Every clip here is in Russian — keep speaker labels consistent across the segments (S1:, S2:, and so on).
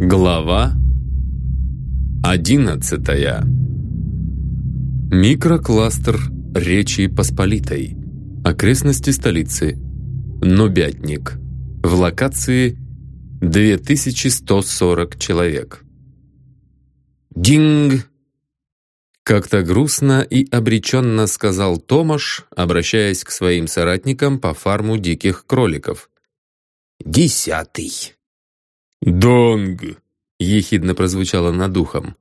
S1: Глава одиннадцатая Микрокластер Речи Посполитой Окрестности столицы Нубятник В локации 2140 человек Динг! Как-то грустно и обреченно сказал Томаш, обращаясь к своим соратникам по фарму диких кроликов.
S2: «Десятый!»
S1: «Донг!» — ехидно прозвучало над ухом.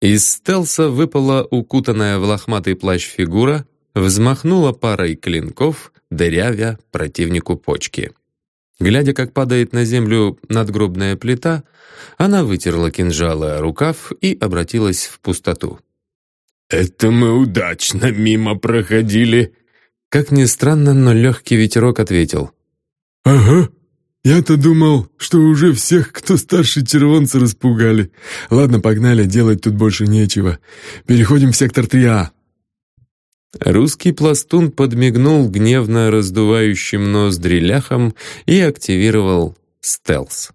S1: Из стелса выпала укутанная в лохматый плащ фигура, взмахнула парой клинков, дырявя противнику почки. Глядя, как падает на землю надгробная плита, она вытерла кинжалы о рукав и обратилась в пустоту.
S2: «Это мы удачно мимо проходили!»
S1: Как ни странно, но легкий ветерок ответил.
S3: «Ага, «Я-то думал, что уже всех, кто старше червонца, распугали. Ладно, погнали, делать тут больше нечего. Переходим в сектор 3А».
S1: Русский пластун подмигнул гневно раздувающим ноздри ляхом и активировал стелс.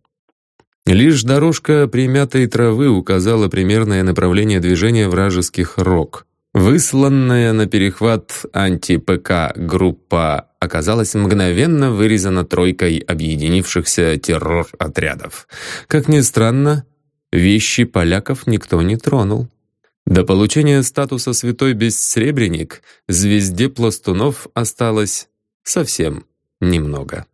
S1: Лишь дорожка примятой травы указала примерное направление движения вражеских рог. Высланная на перехват анти-ПК группа оказалась мгновенно вырезана тройкой объединившихся террор-отрядов. Как ни странно, вещи поляков никто не тронул. До получения статуса «Святой Бессребреник» звезде пластунов осталось совсем немного.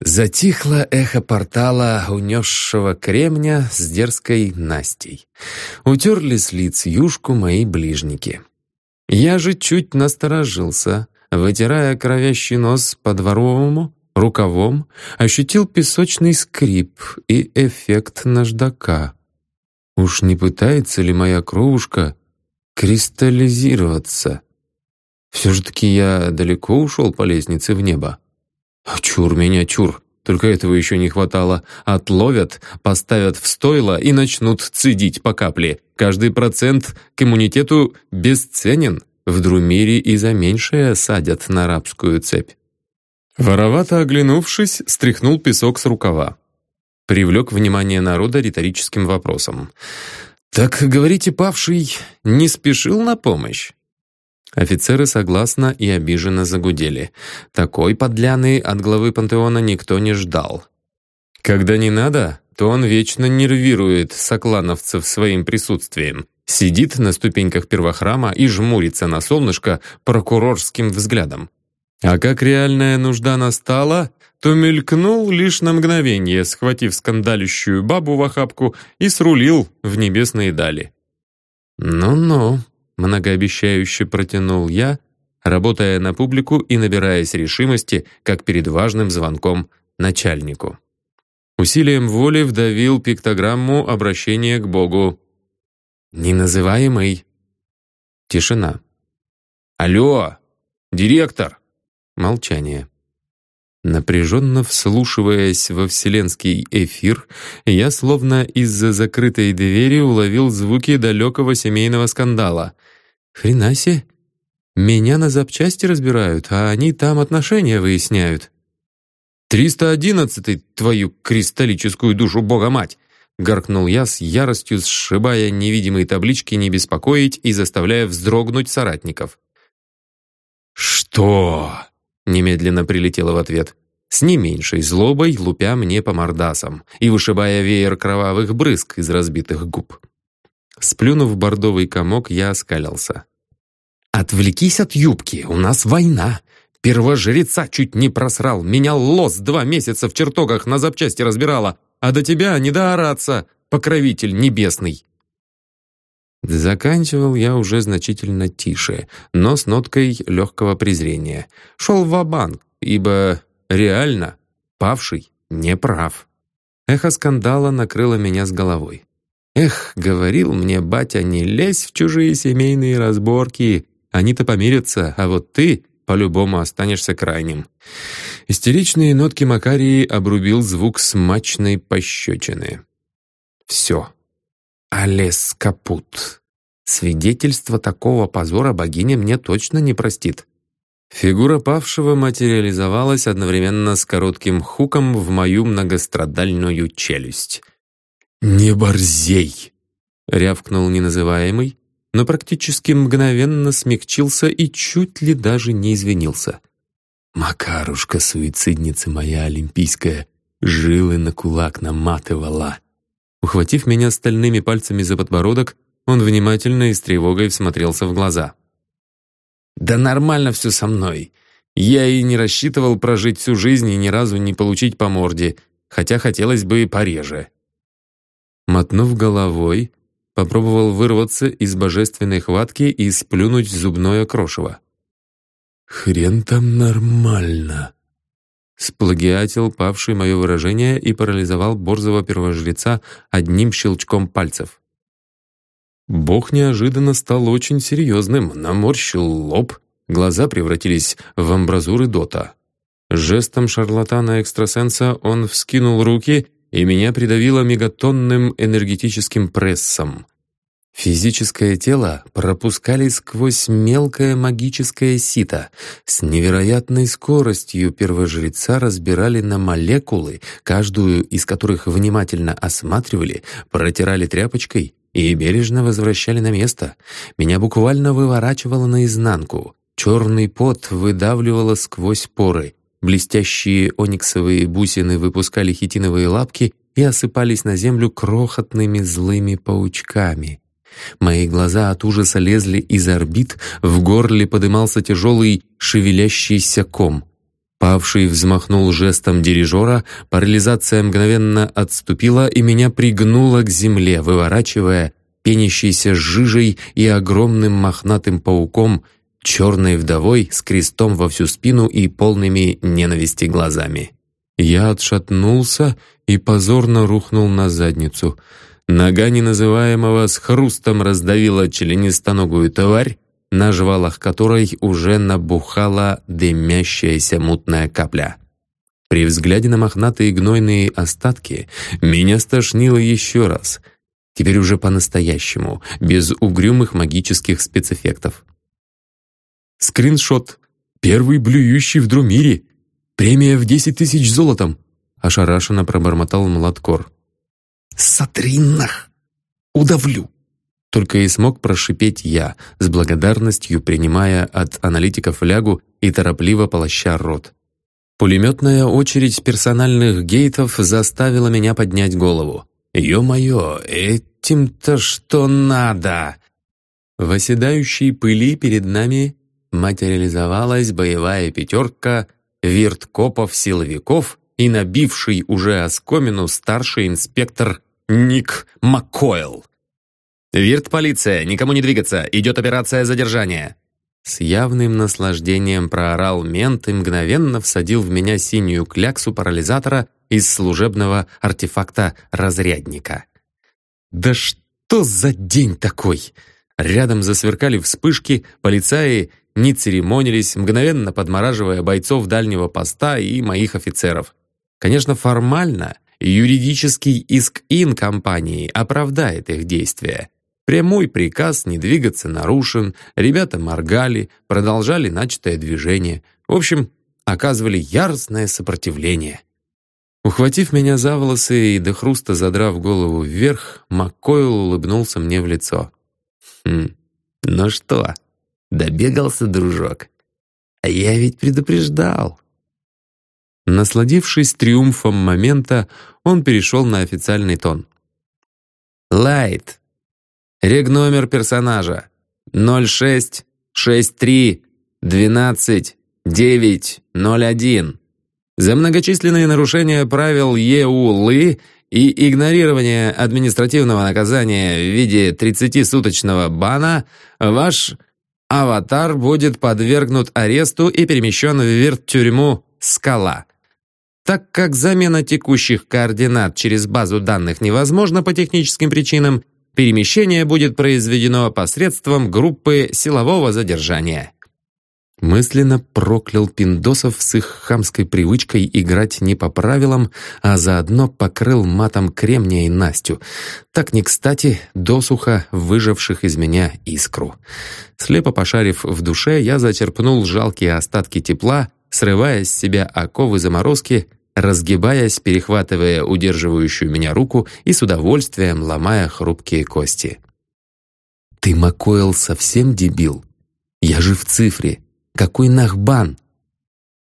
S1: Затихло эхо портала, унесшего кремня с дерзкой Настей. Утерли с лиц юшку мои ближники. Я же чуть насторожился, вытирая кровящий нос по дворовому, рукавом, ощутил песочный скрип и эффект наждака. Уж не пытается ли моя кровушка кристаллизироваться? Все же таки я далеко ушел по лестнице в небо. Чур меня, чур. Только этого еще не хватало. Отловят, поставят в стойло и начнут цедить по капле. Каждый процент к иммунитету бесценен. В Друмире и за меньшее садят на рабскую цепь. Воровато оглянувшись, стряхнул песок с рукава. Привлек внимание народа риторическим вопросом. «Так, говорите, павший не спешил на помощь?» Офицеры согласно и обиженно загудели. Такой подляны от главы пантеона никто не ждал. Когда не надо, то он вечно нервирует соклановцев своим присутствием. Сидит на ступеньках первохрама и жмурится на солнышко прокурорским взглядом. А как реальная нужда настала, то мелькнул лишь на мгновение, схватив скандалющую бабу в охапку и срулил в небесные дали. «Ну-ну», многообещающе протянул я, работая на публику и набираясь решимости, как перед важным звонком начальнику. Усилием воли вдавил пиктограмму обращения к Богу. «Неназываемый». Тишина. «Алло! Директор!» Молчание. Напряженно вслушиваясь во вселенский эфир, я словно из-за закрытой двери уловил звуки далекого семейного скандала. «Хренасе! Меня на запчасти разбирают, а они там отношения выясняют». «Триста одиннадцатый, твою кристаллическую душу Бога-мать!» Гаркнул я с яростью, сшибая невидимые таблички «Не беспокоить» и заставляя вздрогнуть соратников. «Что?» Немедленно прилетело в ответ. С не меньшей злобой лупя мне по мордасам и вышибая веер кровавых брызг из разбитых губ. Сплюнув бордовый комок, я оскалился. «Отвлекись от юбки, у нас война!» Первожреца чуть не просрал, меня лос два месяца в чертогах на запчасти разбирала, а до тебя не доораться, покровитель небесный. Заканчивал я уже значительно тише, но с ноткой легкого презрения. Шел в банк ибо реально павший не прав. Эхо скандала накрыло меня с головой. Эх, говорил мне батя, не лезь в чужие семейные разборки, они-то помирятся, а вот ты по-любому останешься крайним. Истеричные нотки Макарии обрубил звук смачной пощечины. Все. Алес капут. Свидетельство такого позора богиня мне точно не простит. Фигура павшего материализовалась одновременно с коротким хуком в мою многострадальную челюсть.
S3: «Не борзей!»
S1: — рявкнул неназываемый, но практически мгновенно смягчился и чуть ли даже не извинился.
S3: «Макарушка, суицидница моя олимпийская, жилы на кулак наматывала!»
S1: Ухватив меня стальными пальцами за подбородок, он внимательно и с тревогой всмотрелся в глаза.
S2: «Да нормально все со мной. Я и не рассчитывал прожить всю жизнь и ни разу не получить по морде, хотя хотелось бы и пореже».
S1: Мотнув головой, попробовал вырваться из божественной хватки и сплюнуть зубное крошево.
S3: «Хрен там нормально!»
S1: Сплагиатил павший мое выражение и парализовал борзого первожреца одним щелчком пальцев. Бог неожиданно стал очень серьезным, наморщил лоб, глаза превратились в амбразуры дота. Жестом шарлатана-экстрасенса он вскинул руки и меня придавило мегатонным энергетическим прессом. Физическое тело пропускали сквозь мелкое магическое сито. С невероятной скоростью первожреца разбирали на молекулы, каждую из которых внимательно осматривали, протирали тряпочкой и бережно возвращали на место. Меня буквально выворачивало наизнанку. Черный пот выдавливало сквозь поры. Блестящие ониксовые бусины выпускали хитиновые лапки и осыпались на землю крохотными злыми паучками. Мои глаза от ужаса лезли из орбит, в горле подымался тяжелый шевелящийся ком. Павший взмахнул жестом дирижера, парализация мгновенно отступила и меня пригнула к земле, выворачивая пенящейся жижей и огромным мохнатым пауком — черной вдовой с крестом во всю спину и полными ненависти глазами. Я отшатнулся и позорно рухнул на задницу. Нога неназываемого с хрустом раздавила членистоногую тварь, на жвалах которой уже набухала дымящаяся мутная капля. При взгляде на мохнатые гнойные остатки меня стошнило еще раз. Теперь уже по-настоящему, без угрюмых магических спецэффектов. Скриншот. Первый блюющий в Друмире. Премия в десять тысяч золотом. Ошарашенно пробормотал Младкор.
S2: «Сотри нах! Удавлю!»
S1: Только и смог прошипеть я, с благодарностью принимая от аналитика флягу и торопливо полоща рот. Пулеметная очередь персональных гейтов заставила меня поднять голову. «Ё-моё, этим-то что надо?» В оседающей пыли перед нами материализовалась боевая пятерка вирткопов-силовиков и набивший уже оскомину старший инспектор Ник Маккойл. «Вирт-полиция, никому не двигаться, идет операция задержания!» С явным наслаждением проорал мент и мгновенно всадил в меня синюю кляксу парализатора из служебного артефакта разрядника. «Да что за день такой?» Рядом засверкали вспышки, полицаи не церемонились, мгновенно подмораживая бойцов дальнего поста и моих офицеров. Конечно, формально юридический иск ин компании оправдает их действия. Прямой приказ не двигаться нарушен, ребята моргали, продолжали начатое движение. В общем, оказывали яростное сопротивление. Ухватив меня за волосы и до хруста задрав голову вверх, Маккойл улыбнулся мне в лицо. «Хм, ну что, Добегался, дружок. А я ведь предупреждал. Насладившись триумфом момента, он перешел на официальный тон. «Лайт. Регномер персонажа. 06-63-12-9-01. За многочисленные нарушения правил ЕУЛы и игнорирование административного наказания в виде 30-суточного бана ваш Аватар будет подвергнут аресту и перемещен в вирт-тюрьму «Скала». Так как замена текущих координат через базу данных невозможна по техническим причинам, перемещение будет произведено посредством группы силового задержания. Мысленно проклял пиндосов с их хамской привычкой играть не по правилам, а заодно покрыл матом кремния и Настю. Так не кстати, досуха выживших из меня искру. Слепо пошарив в душе, я зачерпнул жалкие остатки тепла, срывая с себя оковы заморозки, разгибаясь, перехватывая удерживающую меня руку и с удовольствием ломая хрупкие кости. «Ты, Макойл, совсем дебил? Я же в цифре. Какой нахбан?»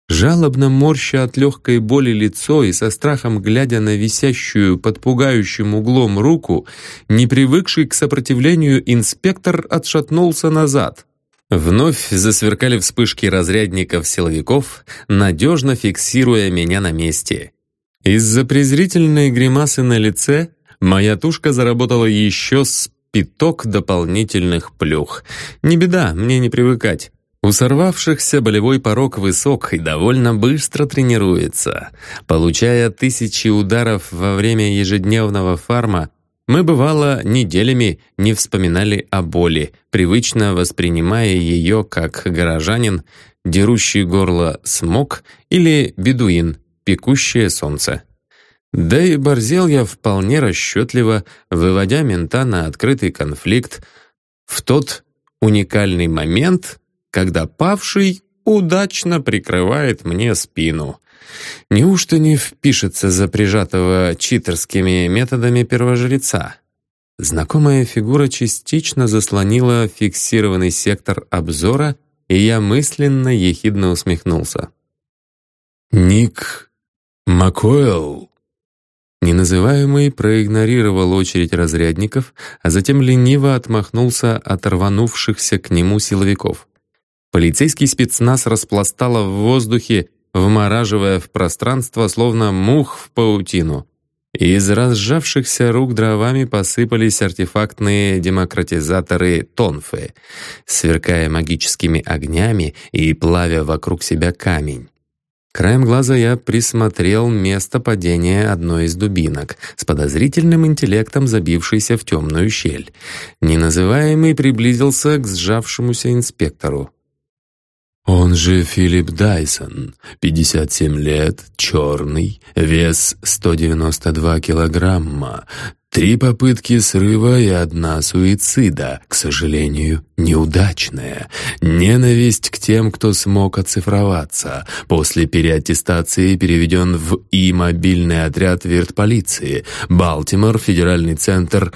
S1: Жалобно морща от легкой боли лицо и со страхом глядя на висящую под пугающим углом руку, не привыкший к сопротивлению инспектор отшатнулся назад. Вновь засверкали вспышки разрядников-силовиков, надежно фиксируя меня на месте. Из-за презрительной гримасы на лице моя тушка заработала еще с пяток дополнительных плюх. Не беда, мне не привыкать. У сорвавшихся болевой порог высок и довольно быстро тренируется. Получая тысячи ударов во время ежедневного фарма, мы, бывало, неделями не вспоминали о боли, привычно воспринимая ее как горожанин, дерущий горло смог или бедуин, пекущее солнце. Да и борзел я вполне расчетливо, выводя мента на открытый конфликт в тот уникальный момент, когда павший удачно прикрывает мне спину. Неужто не впишется за прижатого читерскими методами первожреца? Знакомая фигура частично заслонила фиксированный сектор обзора, и я мысленно ехидно усмехнулся.
S3: «Ник Макоэл?»
S1: Неназываемый проигнорировал очередь разрядников, а затем лениво отмахнулся от рванувшихся к нему силовиков. Полицейский спецназ распластало в воздухе, вмораживая в пространство, словно мух в паутину. Из разжавшихся рук дровами посыпались артефактные демократизаторы тонфы, сверкая магическими огнями и плавя вокруг себя камень. Краем глаза я присмотрел место падения одной из дубинок, с подозрительным интеллектом забившейся в темную щель. Неназываемый приблизился к сжавшемуся инспектору.
S3: Он же Филипп Дайсон, 57 лет, черный, вес 192 килограмма, Три попытки срыва и одна суицида, к сожалению, неудачная. Ненависть к тем, кто смог оцифроваться. После переаттестации переведен в и мобильный отряд виртполиции. Балтимор, федеральный центр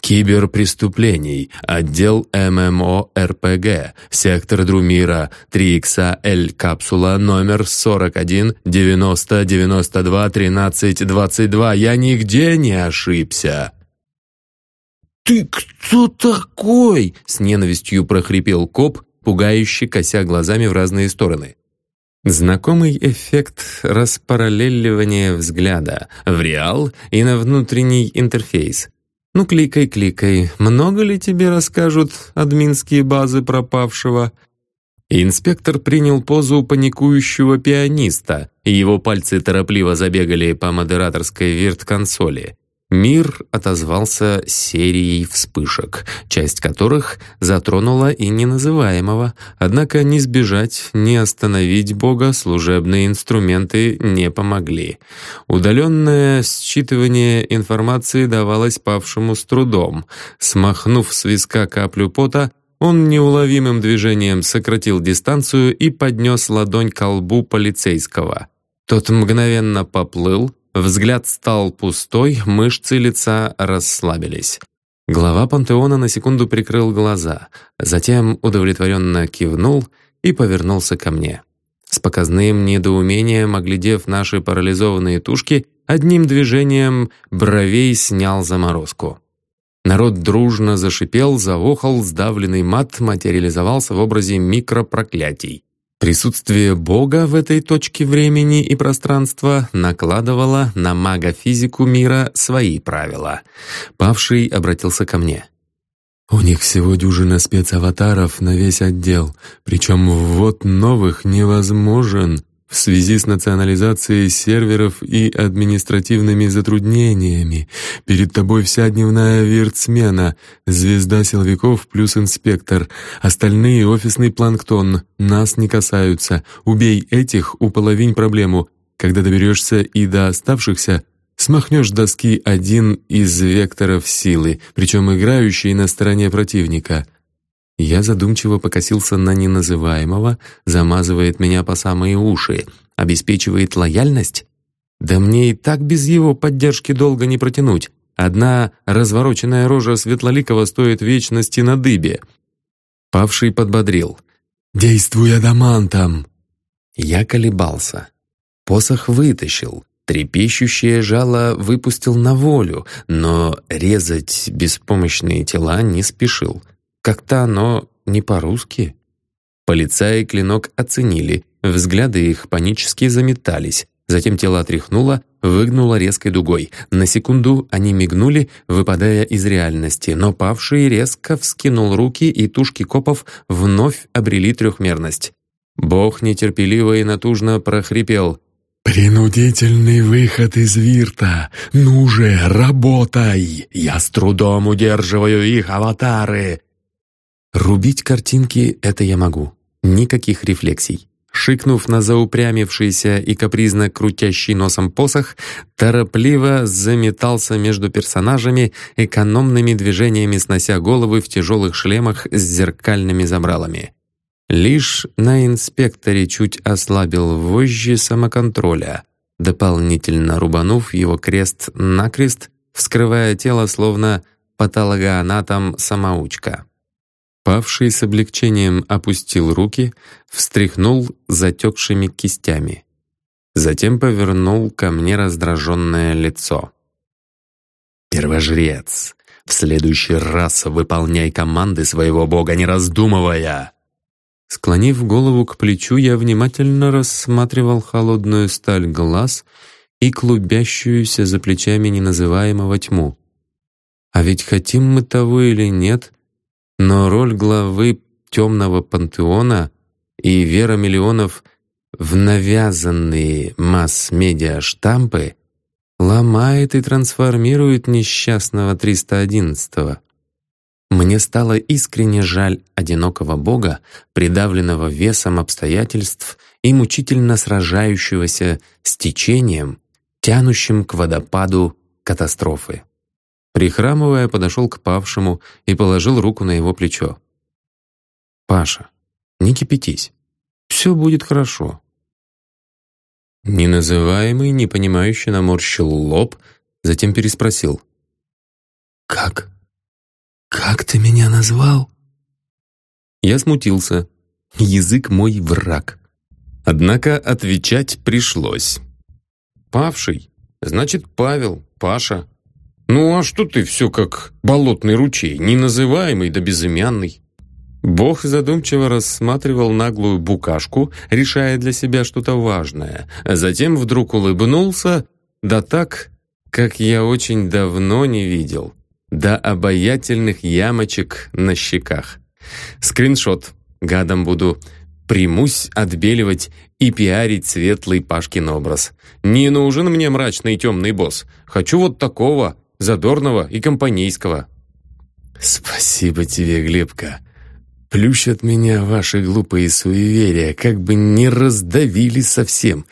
S3: киберпреступлений, отдел ММО РПГ, сектор Друмира, 3XL капсула номер 41 90 92 13 22. Я нигде не ошибся.
S1: «Ты кто такой?» — с ненавистью прохрипел коп, пугающе кося глазами в разные стороны. Знакомый эффект распараллеливания взгляда в реал и на внутренний интерфейс. Ну, кликай, кликай. Много ли тебе расскажут админские базы пропавшего? Инспектор принял позу паникующего пианиста, и его пальцы торопливо забегали по модераторской вирт-консоли. Мир отозвался серией вспышек, часть которых затронула и неназываемого, однако ни сбежать, ни остановить Бога служебные инструменты не помогли. Удаленное считывание информации давалось павшему с трудом. Смахнув с виска каплю пота, он неуловимым движением сократил дистанцию и поднес ладонь к лбу полицейского. Тот мгновенно поплыл, Взгляд стал пустой, мышцы лица расслабились. Глава пантеона на секунду прикрыл глаза, затем удовлетворенно кивнул и повернулся ко мне. С показным недоумением, оглядев наши парализованные тушки, одним движением бровей снял заморозку. Народ дружно зашипел, завохал, сдавленный мат материализовался в образе микропроклятий. Присутствие Бога в этой точке времени и пространства накладывало на мага-физику мира свои правила. Павший обратился ко мне.
S3: «У них всего дюжина спецаватаров на весь отдел, причем ввод новых невозможен в связи с национализацией серверов и административными затруднениями. Перед тобой вся дневная виртсмена, звезда силовиков плюс инспектор. Остальные — офисный планктон, нас не касаются. Убей этих, уполовинь проблему. Когда доберешься и до оставшихся, смахнешь доски один из векторов силы, причем играющий на стороне противника». Я задумчиво покосился на неназываемого, замазывает меня по самые уши, обеспечивает лояльность?
S1: Да мне и так без его поддержки долго не протянуть. Одна развороченная рожа Светлоликова стоит вечности на дыбе. Павший подбодрил.
S3: «Действуй адамантом!»
S1: Я колебался. Посох вытащил, трепещущее жало выпустил на волю, но резать беспомощные тела не спешил. Как-то оно не по-русски. Полицаи клинок оценили, взгляды их панически заметались. Затем тело отряхнуло, выгнуло резкой дугой. На секунду они мигнули, выпадая из реальности, но павший резко вскинул руки, и тушки копов вновь обрели трехмерность. Бог нетерпеливо и натужно прохрипел.
S3: «Принудительный выход из вирта! Ну же, работай! Я с трудом удерживаю их аватары!»
S1: Рубить картинки — это я могу. Никаких рефлексий. Шикнув на заупрямившийся и капризно крутящий носом посох, торопливо заметался между персонажами, экономными движениями снося головы в тяжелых шлемах с зеркальными забралами. Лишь на инспекторе чуть ослабил вожжи самоконтроля, дополнительно рубанув его крест-накрест, вскрывая тело словно патологоанатом-самоучка. Павший с облегчением опустил руки, встряхнул затекшими кистями. Затем повернул ко мне раздраженное лицо. «Первожрец, в следующий раз выполняй команды своего бога, не раздумывая!» Склонив голову к плечу, я внимательно рассматривал холодную сталь глаз и клубящуюся за плечами неназываемого тьму. А ведь хотим мы того или нет, но роль главы темного пантеона и вера миллионов в навязанные масс-медиа штампы ломает и трансформирует несчастного 311-го. Мне стало искренне жаль одинокого бога, придавленного весом обстоятельств и мучительно сражающегося с течением, тянущим к водопаду катастрофы. Прихрамывая, подошел к павшему и положил руку на его плечо. «Паша, не кипятись. Все будет хорошо». Неназываемый, непонимающе наморщил лоб, затем переспросил.
S3: «Как? Как ты меня назвал?»
S1: Я смутился. Язык мой враг. Однако отвечать пришлось. «Павший, значит, Павел, Паша». «Ну а что ты все как болотный ручей, неназываемый да безымянный?» Бог задумчиво рассматривал наглую букашку, решая для себя что-то важное, а затем вдруг улыбнулся, да так, как я очень давно не видел, до обаятельных ямочек на щеках. Скриншот. Гадом буду. Примусь отбеливать и пиарить светлый Пашкин образ. Не нужен мне мрачный темный босс. Хочу вот такого, задорного и компанейского».
S3: «Спасибо тебе, Глебка. Плющат меня ваши глупые суеверия, как бы не раздавили совсем.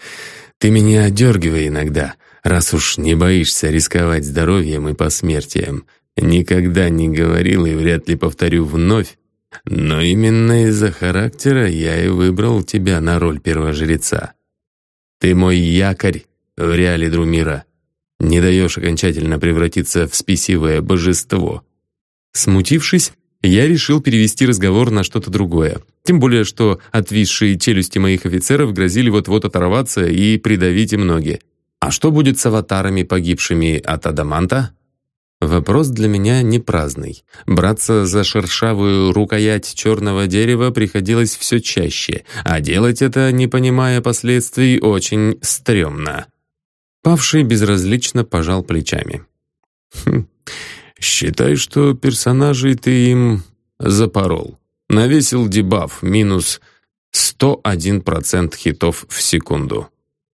S3: Ты меня одергивай иногда, раз уж не боишься рисковать здоровьем и посмертием. Никогда не говорил и вряд ли повторю вновь, но именно из-за характера я и выбрал тебя на роль первожреца. Ты мой якорь в реале Друмира не даешь окончательно превратиться в спесивое божество».
S1: Смутившись, я решил перевести разговор на что-то другое. Тем более, что отвисшие челюсти моих офицеров грозили вот-вот оторваться и придавить им ноги. А что будет с аватарами, погибшими от Адаманта? Вопрос для меня не праздный. Браться за шершавую рукоять черного дерева приходилось все чаще, а делать это, не понимая последствий, очень стрёмно. Павший безразлично пожал плечами.
S3: «Хм, «Считай, что персонажей ты им запорол. Навесил дебаф минус 101% хитов в секунду.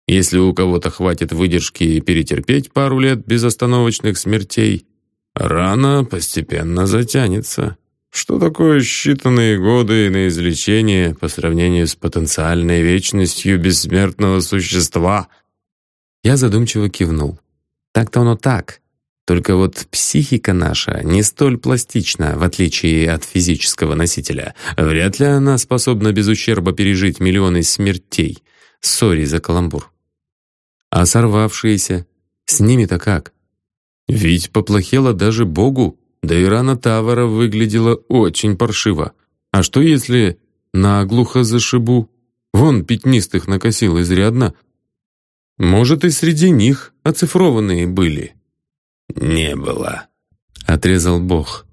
S3: Если у кого-то хватит выдержки перетерпеть пару лет безостановочных смертей, рана постепенно затянется. Что такое считанные годы на излечение по сравнению с потенциальной вечностью бессмертного существа?»
S1: Я задумчиво кивнул. Так-то оно так. Только вот психика наша не столь пластична, в отличие от физического носителя. Вряд ли она способна без ущерба пережить миллионы смертей. Сори за каламбур. А сорвавшиеся? С ними-то как? Ведь поплохело даже Богу, да и рана Тавара выглядела очень паршиво. А что если наглухо зашибу? Вон пятнистых накосил изрядно. Может, и среди них оцифрованные были.
S2: «Не было», —
S1: отрезал Бог.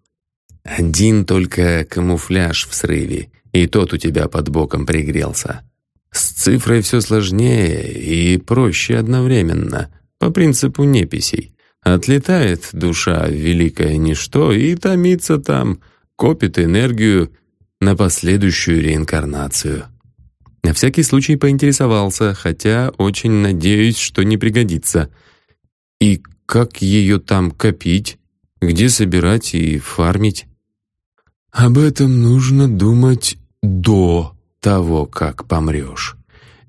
S1: «Один только камуфляж в срыве, и тот у тебя под боком пригрелся. С цифрой все сложнее и проще одновременно, по принципу неписей. Отлетает душа в великое ничто и томится там, копит энергию на последующую реинкарнацию. На всякий случай поинтересовался, хотя очень надеюсь, что не пригодится. И как ее там копить? Где собирать и фармить?
S3: Об этом нужно думать до
S1: того, как помрешь.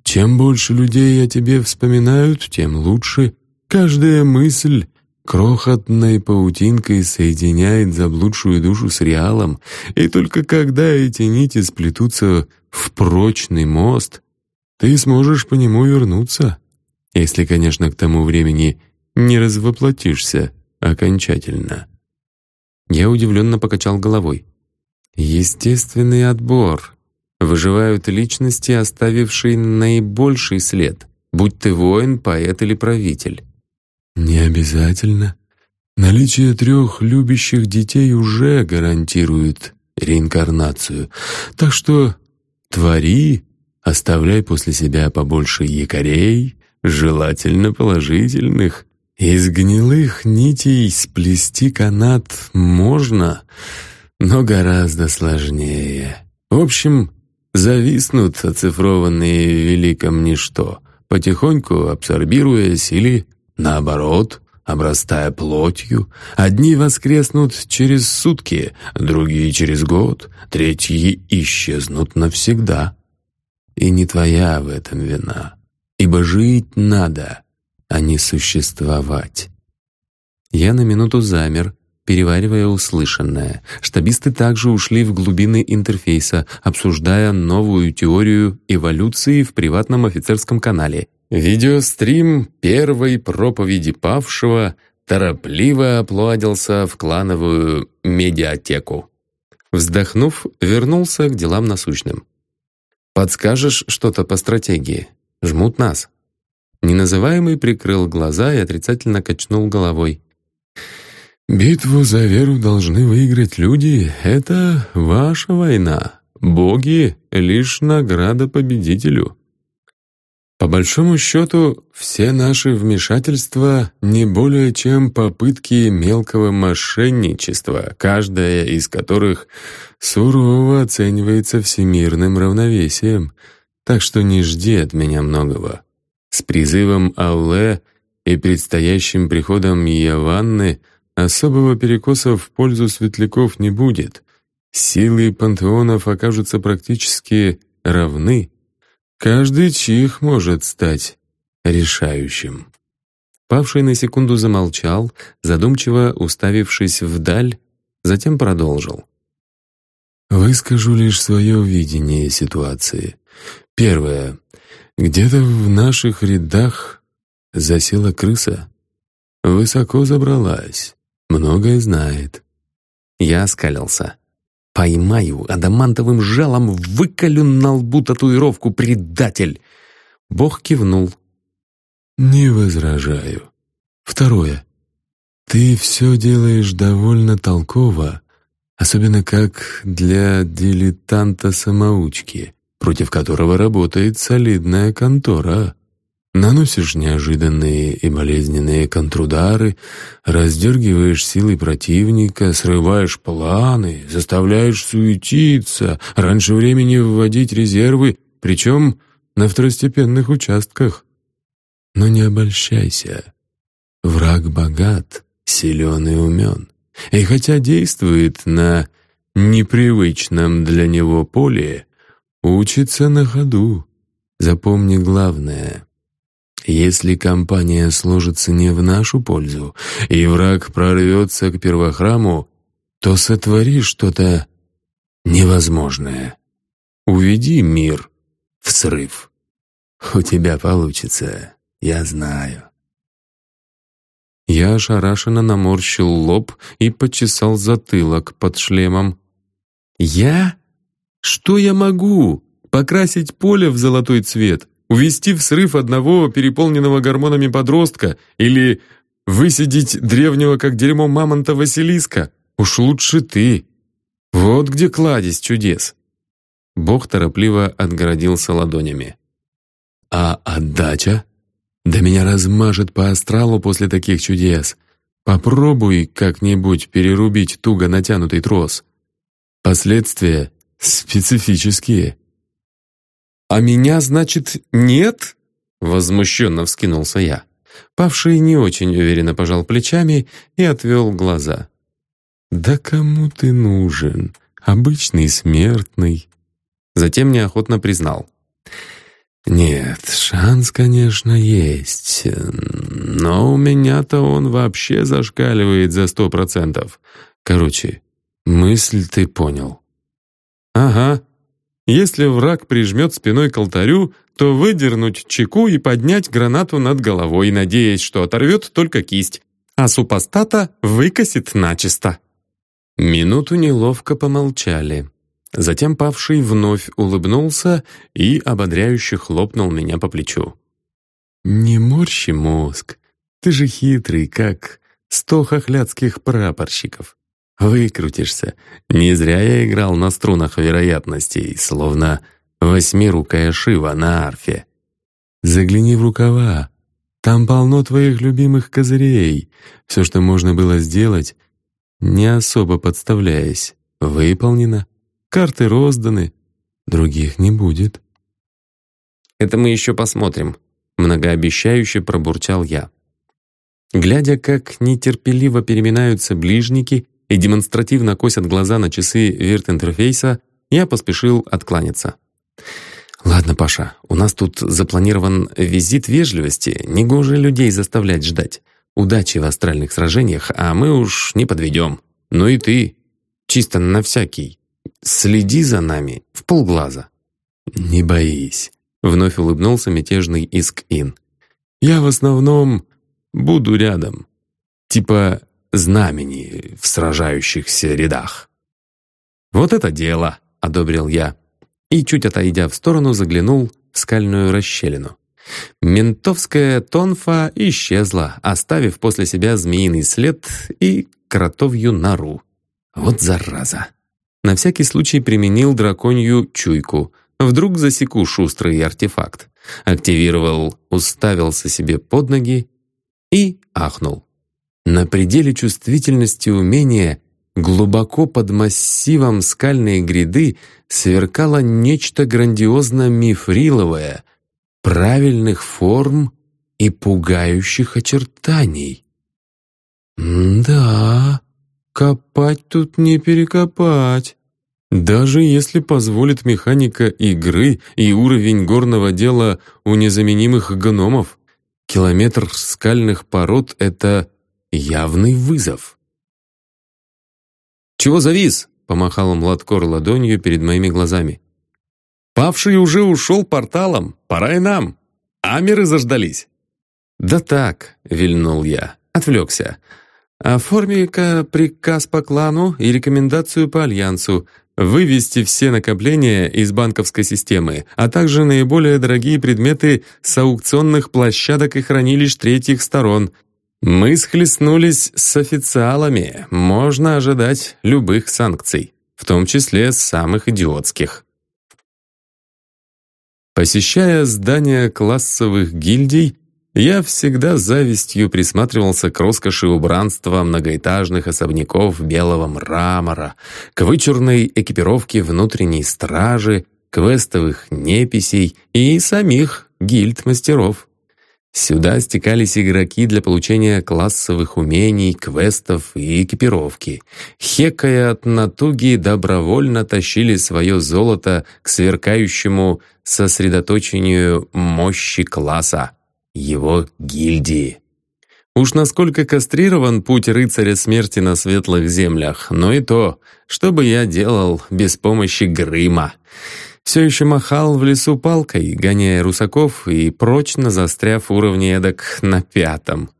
S3: Чем больше людей о тебе вспоминают, тем лучше. Каждая мысль крохотной паутинкой соединяет заблудшую душу с реалом, и только когда эти нити сплетутся в прочный мост, ты сможешь по нему вернуться, если, конечно, к тому времени не развоплотишься окончательно.
S1: Я удивленно покачал головой. Естественный отбор. Выживают личности, оставившие наибольший след, будь ты воин, поэт или правитель.
S3: Не обязательно. Наличие трех любящих детей уже гарантирует реинкарнацию. Так что твори, оставляй после себя побольше якорей, желательно положительных. Из гнилых нитей сплести канат можно, но гораздо сложнее. В общем, зависнут оцифрованные в великом ничто, потихоньку абсорбируясь или Наоборот, обрастая плотью, одни воскреснут через сутки, другие через год, третьи исчезнут навсегда. И не твоя в этом вина, ибо жить надо, а не существовать.
S1: Я на минуту замер, переваривая услышанное. Штабисты также ушли в глубины интерфейса, обсуждая новую теорию эволюции в приватном офицерском канале — Видеострим первой проповеди павшего торопливо оплодился в клановую медиатеку. Вздохнув, вернулся к делам насущным. «Подскажешь что-то по стратегии? Жмут нас». Неназываемый прикрыл глаза и отрицательно качнул головой.
S3: «Битву за веру должны выиграть люди. Это ваша война. Боги — лишь награда победителю». По большому счету, все наши вмешательства не более чем попытки мелкого мошенничества, каждая из которых сурово оценивается всемирным равновесием, так что не жди от меня многого. С призывом Алле и предстоящим приходом Яванны особого перекоса в пользу светляков не будет. Силы пантеонов окажутся практически равны, Каждый чих может стать решающим.
S1: Павший на секунду замолчал, задумчиво уставившись вдаль, затем продолжил.
S3: «Выскажу лишь свое видение ситуации. Первое. Где-то в наших рядах засела крыса. Высоко забралась, многое знает».
S1: Я оскалился. Поймаю, адамантовым жалом выколю на лбу татуировку «Предатель». Бог кивнул.
S3: «Не возражаю. Второе. Ты все делаешь довольно толково, особенно как для дилетанта-самоучки, против которого работает солидная контора. Наносишь неожиданные и болезненные контрудары, раздергиваешь силы противника, срываешь планы, заставляешь суетиться, раньше времени вводить резервы, причем на второстепенных участках. Но не обольщайся. Враг богат, силен и умен. И хотя действует на непривычном для него поле, учится на ходу. Запомни главное — если компания сложится не в нашу пользу, и враг прорвется к первохраму, то сотвори что-то невозможное. Уведи мир в срыв. У тебя получится, я знаю».
S1: Я ошарашенно наморщил лоб и почесал затылок под шлемом. «Я? Что я могу? Покрасить поле в золотой цвет? Увести в срыв одного переполненного гормонами подростка? Или высидеть древнего как дерьмо мамонта Василиска? Уж лучше ты. Вот где кладезь чудес». Бог торопливо отгородился ладонями.
S3: «А отдача?» Да меня размажет по астралу после таких чудес. Попробуй как-нибудь перерубить туго натянутый трос. Последствия специфические.
S1: «А меня, значит, нет?» Возмущенно вскинулся я. Павший не очень уверенно пожал плечами и отвел глаза.
S3: «Да кому ты нужен? Обычный смертный».
S1: Затем неохотно признал.
S3: «Нет, шанс, конечно, есть, но у меня-то он вообще зашкаливает за сто процентов. Короче, мысль ты понял».
S1: «Ага. Если враг прижмет спиной к алтарю, то выдернуть чеку и поднять гранату над головой, надеясь, что оторвет только кисть, а супостата выкосит начисто». Минуту неловко помолчали. Затем павший вновь улыбнулся и ободряюще хлопнул меня по плечу.
S3: «Не морщи мозг, ты же хитрый, как сто хохлядских прапорщиков. Выкрутишься. Не зря я играл на струнах вероятностей, словно восьмирукая Шива на арфе. Загляни в рукава, там полно твоих любимых козырей. Все, что можно было сделать, не особо подставляясь, выполнено. Карты розданы, других не будет.
S1: «Это мы еще посмотрим», — многообещающе пробурчал я. Глядя, как нетерпеливо переминаются ближники и демонстративно косят глаза на часы вирт-интерфейса, я поспешил откланяться. «Ладно, Паша, у нас тут запланирован визит вежливости, негоже людей заставлять ждать. Удачи в астральных сражениях, а мы уж не подведем. Ну и ты, чисто на всякий, Следи за нами в полглаза».
S3: «Не боись», — вновь улыбнулся мятежный Иск-Ин.
S1: «Я в основном буду рядом. Типа знамени в сражающихся рядах». «Вот это дело!» — одобрил я. И, чуть отойдя в сторону, заглянул в скальную расщелину. Ментовская тонфа исчезла, оставив после себя змеиный след и кротовью нору. Вот зараза! На всякий случай применил драконью чуйку. Вдруг засеку шустрый артефакт. Активировал, уставился себе под ноги и ахнул. На пределе чувствительности умения глубоко под массивом скальной гряды сверкало нечто грандиозно мифриловое, правильных форм и пугающих очертаний. «Да, копать тут не перекопать». Даже если позволит механика игры и уровень горного дела у незаменимых гномов, километр скальных пород — это явный вызов. «Чего завис?» — помахал Младкор ладонью перед моими глазами. «Павший уже ушел порталом, пора и нам. Амеры заждались». «Да так», — вильнул я, отвлекся. «Оформи-ка приказ по клану и рекомендацию по альянсу вывести все накопления из банковской системы, а также наиболее дорогие предметы с аукционных площадок и хранилищ третьих сторон. Мы схлестнулись с официалами, можно ожидать любых санкций, в том числе самых идиотских. Посещая здания классовых гильдий, я всегда завистью присматривался к роскоши убранства многоэтажных особняков белого мрамора, к вычурной экипировке внутренней стражи, квестовых неписей и самих гильд-мастеров. Сюда стекались игроки для получения классовых умений, квестов и экипировки. Хекая от натуги добровольно тащили свое золото к сверкающему сосредоточению мощи класса его гильдии. Уж насколько кастрирован путь рыцаря смерти на светлых землях, но и то, что бы я делал без помощи Грыма. Все еще махал в лесу палкой, гоняя русаков и прочно застряв уровни эдак на пятом.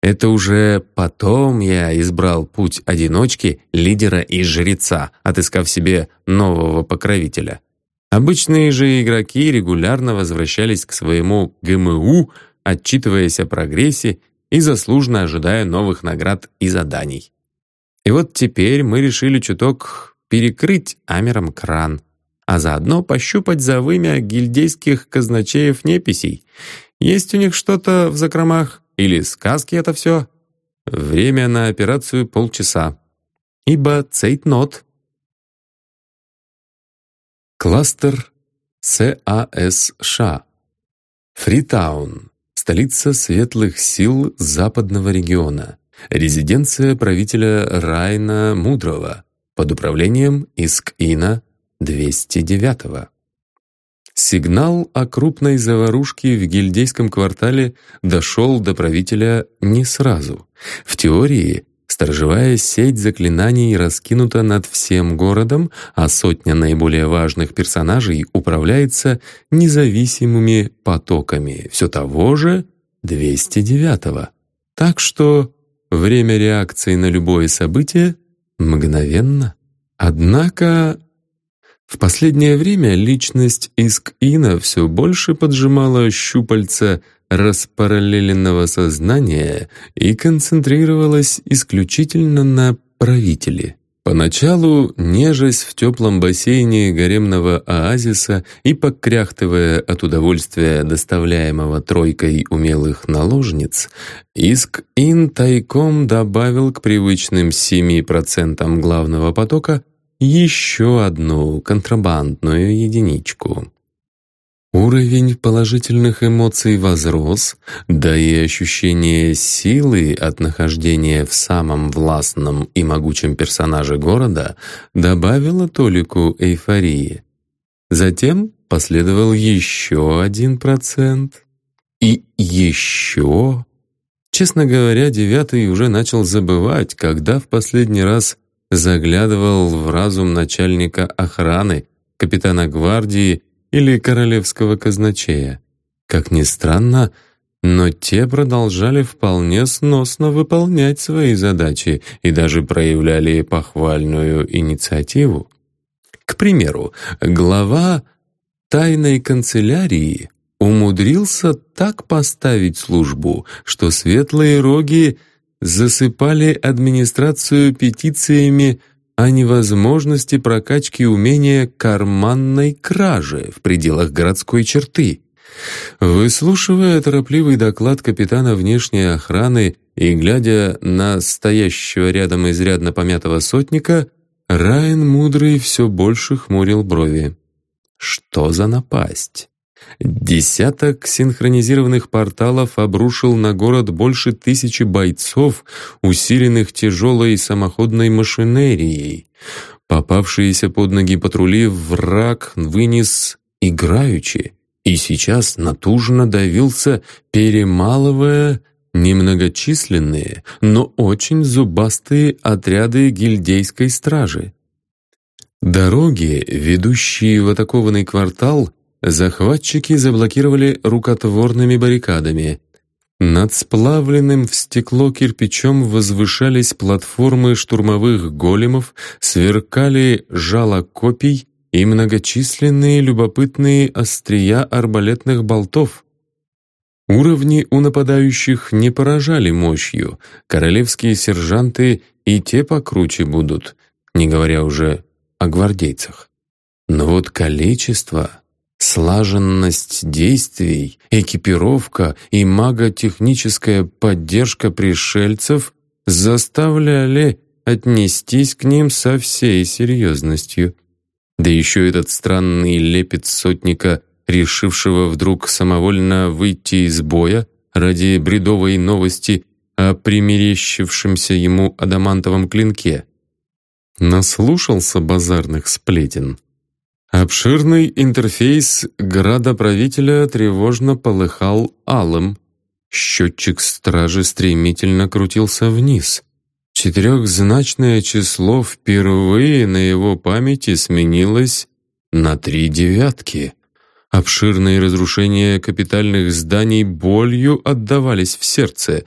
S1: Это уже потом я избрал путь одиночки, лидера и жреца, отыскав себе нового покровителя. Обычные же игроки регулярно возвращались к своему ГМУ, отчитываясь о прогрессе и заслуженно ожидая новых наград и заданий. И вот теперь мы решили чуток перекрыть амером кран, а заодно пощупать за вымя гильдейских казначеев-неписей. Есть у них что-то в закромах? Или сказки это все? Время на операцию полчаса. Ибо цейтнот. Кластер САСШ. Фритаун. Столица светлых сил западного региона. Резиденция правителя Райна Мудрого под управлением Искина 209 -го. Сигнал о крупной заварушке в гильдейском квартале дошел до правителя не сразу. В теории сторожевая сеть заклинаний раскинута над всем городом, а сотня наиболее важных персонажей управляется независимыми потоками все того же 209-го. Так что время реакции на любое событие мгновенно. Однако в последнее время личность Иск-Ина все больше поджимала щупальца распараллеленного сознания и концентрировалась исключительно на правителе. Поначалу, нежась в теплом бассейне гаремного оазиса и покряхтывая от удовольствия доставляемого тройкой умелых наложниц, Иск-Ин тайком добавил к привычным 7% главного потока еще одну контрабандную единичку. Уровень положительных эмоций возрос, да и ощущение силы от нахождения в самом властном и могучем персонаже города добавило толику эйфории. Затем последовал еще один процент. И еще... Честно говоря, девятый уже начал забывать, когда в последний раз заглядывал в разум начальника охраны, капитана гвардии или королевского казначея. Как ни странно, но те продолжали вполне сносно выполнять свои задачи и даже проявляли похвальную инициативу. К примеру, глава тайной канцелярии умудрился так поставить службу, что светлые роги засыпали администрацию петициями о невозможности прокачки умения карманной кражи в пределах городской черты. Выслушивая торопливый доклад капитана внешней охраны и глядя на стоящего рядом изрядно помятого сотника, Райан Мудрый все больше хмурил брови. Что за напасть? Десяток синхронизированных порталов обрушил на город больше тысячи бойцов, усиленных тяжелой самоходной машинерией. Попавшиеся под ноги патрули враг вынес играючи, и сейчас натужно давился, перемалывая немногочисленные, но очень зубастые отряды гильдейской стражи. Дороги, ведущие в атакованный квартал, захватчики заблокировали рукотворными баррикадами. Над сплавленным в стекло кирпичом возвышались платформы штурмовых големов, сверкали жало копий и многочисленные любопытные острия арбалетных болтов. Уровни у нападающих не поражали мощью, королевские сержанты и те покруче будут, не говоря уже о гвардейцах. Но вот количество Слаженность действий, экипировка и маготехническая поддержка пришельцев заставляли отнестись к ним со всей серьезностью. Да еще этот странный лепет сотника, решившего вдруг самовольно выйти из боя ради бредовой новости о примерещившемся ему адамантовом клинке. Наслушался базарных сплетен. Обширный интерфейс градоправителя тревожно полыхал алым. Счетчик стражи стремительно крутился вниз. Четырехзначное число впервые на его памяти сменилось на три девятки. Обширные разрушения капитальных зданий болью отдавались в сердце.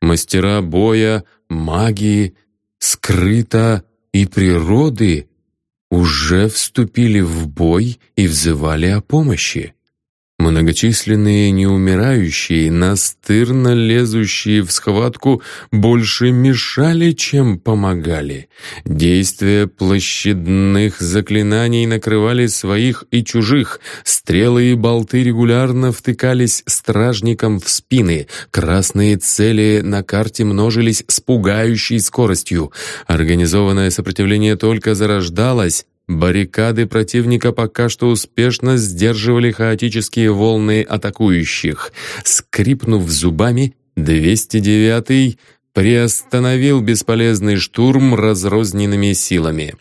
S1: Мастера боя, магии, скрыто и природы уже вступили в бой и взывали о помощи. Многочисленные неумирающие, настырно лезущие в схватку, больше мешали, чем помогали. Действия площадных заклинаний накрывали своих и чужих. Стрелы и болты регулярно втыкались стражникам в спины. Красные цели на карте множились с пугающей скоростью. Организованное сопротивление только зарождалось, Баррикады противника пока что успешно сдерживали хаотические волны атакующих. Скрипнув зубами, 209-й приостановил бесполезный штурм разрозненными силами.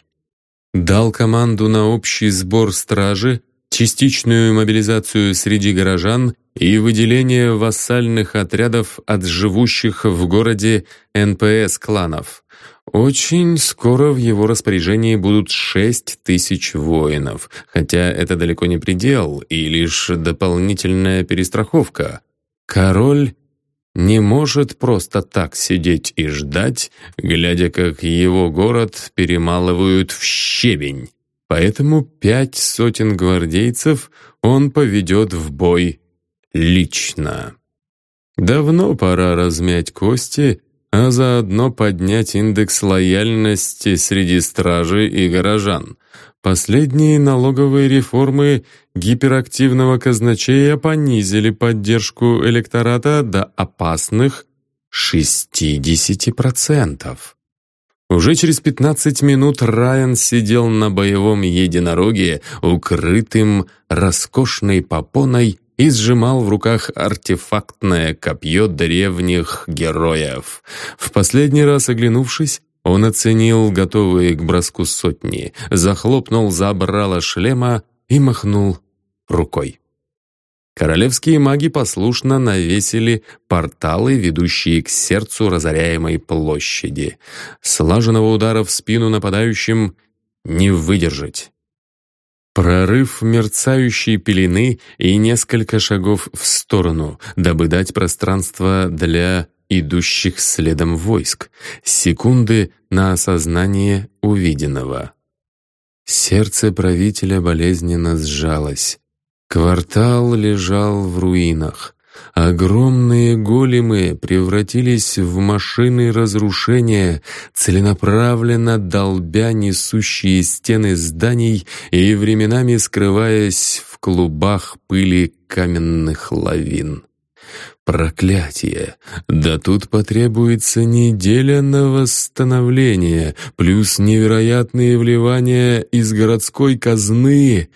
S1: Дал команду на общий сбор стражи, частичную мобилизацию среди горожан и выделение вассальных отрядов от живущих в городе НПС-кланов. Очень скоро в его распоряжении будут шесть тысяч воинов, хотя это далеко не предел и лишь дополнительная перестраховка. Король не может просто так сидеть и ждать, глядя, как его город перемалывают в щебень. Поэтому пять сотен гвардейцев он поведет в бой лично. Давно пора размять кости а заодно поднять индекс лояльности среди стражи и горожан. Последние налоговые реформы гиперактивного казначея понизили поддержку электората до опасных 60%. Уже через 15 минут Райан сидел на боевом единороге, укрытым роскошной попоной и сжимал в руках артефактное копье древних героев. В последний раз оглянувшись, он оценил готовые к броску сотни, захлопнул забрало шлема и махнул рукой. Королевские маги послушно навесили порталы, ведущие к сердцу разоряемой площади. Слаженного удара в спину нападающим не выдержать. Прорыв мерцающей пелены и несколько шагов в сторону, дабы дать пространство для идущих следом войск, секунды на осознание увиденного. Сердце правителя болезненно сжалось. Квартал лежал в руинах. Огромные големы превратились в машины разрушения, целенаправленно долбя несущие стены зданий и временами скрываясь в клубах пыли каменных лавин. Проклятие! Да тут потребуется неделя на восстановление, плюс невероятные вливания из городской казны.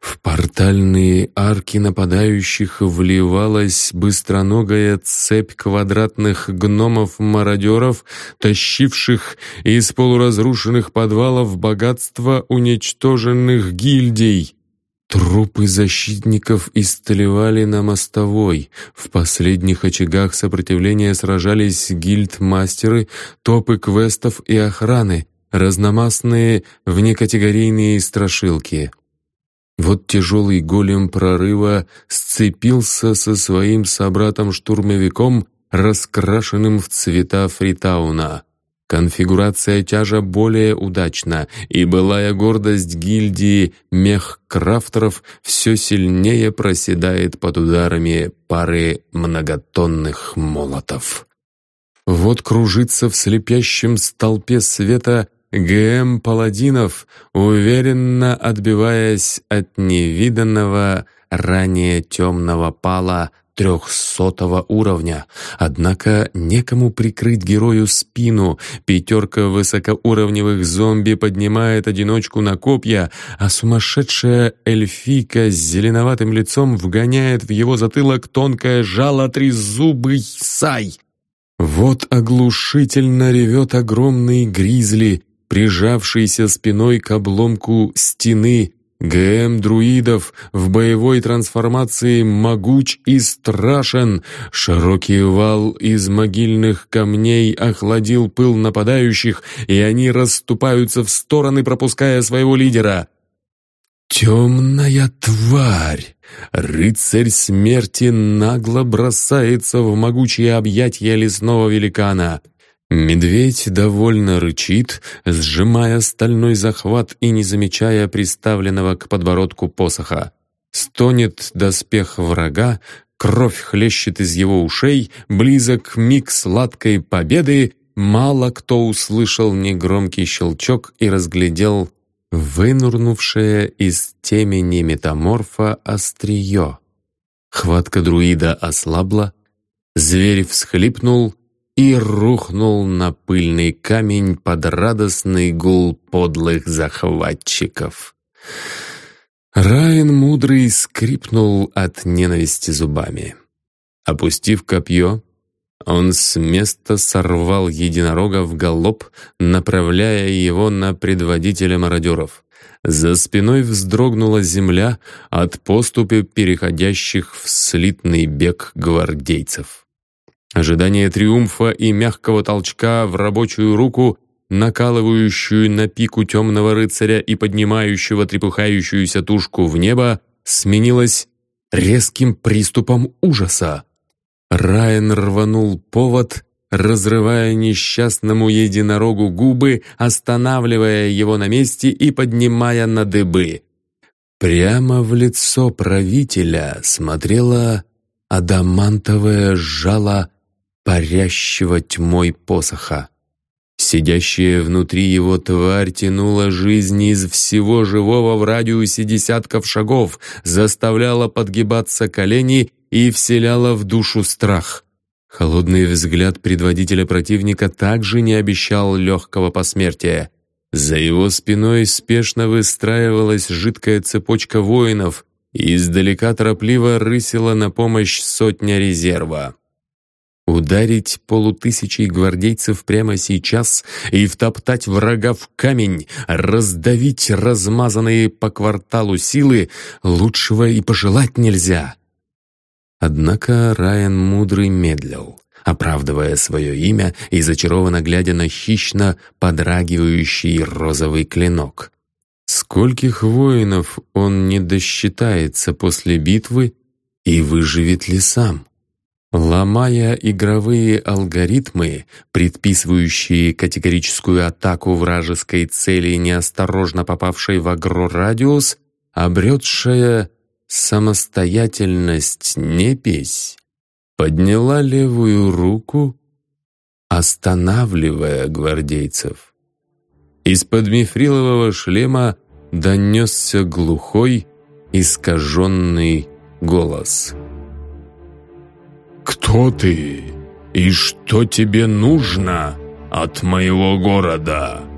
S1: В портальные арки нападающих вливалась быстроногая цепь квадратных гномов-мародеров, тащивших из полуразрушенных подвалов богатства уничтоженных гильдий. Трупы защитников истлевали на мостовой. В последних очагах сопротивления сражались гильдмастеры, топы квестов и охраны, разномастные внекатегорийные страшилки. Вот тяжелый голем прорыва сцепился со своим собратом-штурмовиком, раскрашенным в цвета Фритауна. Конфигурация тяжа более удачна, и былая гордость гильдии мехкрафтеров все сильнее проседает под ударами пары многотонных молотов. Вот кружится в слепящем столпе света ГМ Паладинов, уверенно отбиваясь от невиданного ранее темного пала трехсотого уровня. Однако некому прикрыть герою спину. Пятерка высокоуровневых зомби поднимает одиночку на копья, а сумасшедшая эльфийка с зеленоватым лицом вгоняет в его затылок тонкое жало трезубый сай. Вот оглушительно ревет огромный гризли, прижавшийся спиной к обломку стены, ГМ друидов в боевой трансформации могуч и страшен. Широкий вал из могильных камней охладил пыл нападающих, и они расступаются в стороны, пропуская своего лидера.
S3: Темная тварь! Рыцарь смерти нагло бросается в могучие объятия лесного великана. Медведь довольно рычит, сжимая стальной захват и не замечая приставленного к подбородку посоха. Стонет доспех врага, кровь хлещет из его ушей, близок миг сладкой победы, мало кто услышал негромкий щелчок и разглядел вынурнувшее из темени метаморфа острие. Хватка друида ослабла, зверь всхлипнул и рухнул на пыльный камень под радостный гул подлых захватчиков. Райан Мудрый скрипнул от ненависти зубами. Опустив копье, он с места сорвал единорога в галоп, направляя его на предводителя мародеров. За спиной вздрогнула земля от поступи переходящих в слитный бег гвардейцев. Ожидание триумфа и мягкого толчка в рабочую руку, накалывающую на пику темного рыцаря и поднимающего трепыхающуюся тушку в небо, сменилось резким приступом ужаса. Райан рванул повод, разрывая несчастному единорогу губы, останавливая его на месте и поднимая на дыбы. Прямо в лицо правителя смотрела адамантовое жало парящего тьмой посоха. Сидящая внутри его тварь тянула жизнь из всего живого в радиусе десятков шагов, заставляла подгибаться колени и вселяла в душу страх. Холодный взгляд предводителя противника также не обещал легкого посмертия. За его спиной спешно выстраивалась жидкая цепочка воинов, и издалека торопливо рысила на помощь сотня резерва. Ударить полутысячей гвардейцев прямо сейчас и втоптать врага в камень, раздавить размазанные по кварталу силы, лучшего и пожелать нельзя. Однако Райан Мудрый медлил, оправдывая свое имя и зачарованно глядя на хищно подрагивающий розовый клинок. Скольких воинов он не досчитается после битвы и выживет ли сам? Ломая игровые алгоритмы, предписывающие категорическую атаку вражеской цели, неосторожно попавшей в агрорадиус, обретшая самостоятельность непись подняла левую руку, останавливая гвардейцев. Из-под мифрилового шлема донесся глухой, искаженный голос. «Кто ты и что тебе нужно от моего города?»